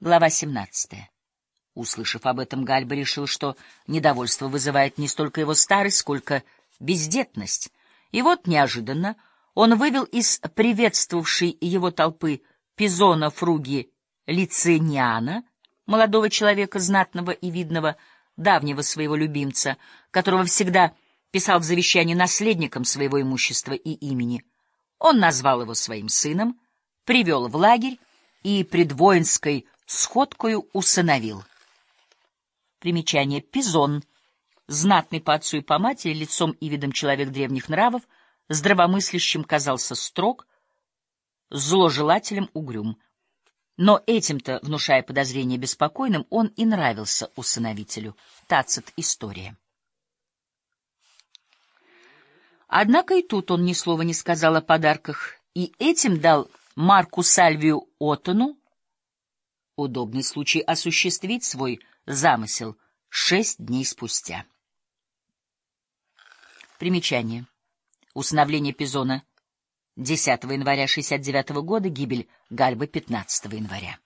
Глава 17. Услышав об этом, Гальба решил, что недовольство вызывает не столько его старость, сколько бездетность. И вот неожиданно он вывел из приветствовавшей его толпы Пизона Фруги Лициниана, молодого человека, знатного и видного, давнего своего любимца, которого всегда писал в завещании наследником своего имущества и имени. Он назвал его своим сыном, привел в лагерь и пред воинской сходкою усыновил. Примечание. Пизон. Знатный по отцу и по матери, лицом и видом человек древних нравов, здравомыслящим казался строг, зложелателем угрюм. Но этим-то, внушая подозрение беспокойным, он и нравился усыновителю. Тацит. История. Однако и тут он ни слова не сказал о подарках, и этим дал Марку Сальвию Оттону удобный случай осуществить свой замысел шесть дней спустя. Примечание. Усыновление Пизона 10 января 69 года, гибель Гальбы 15 января.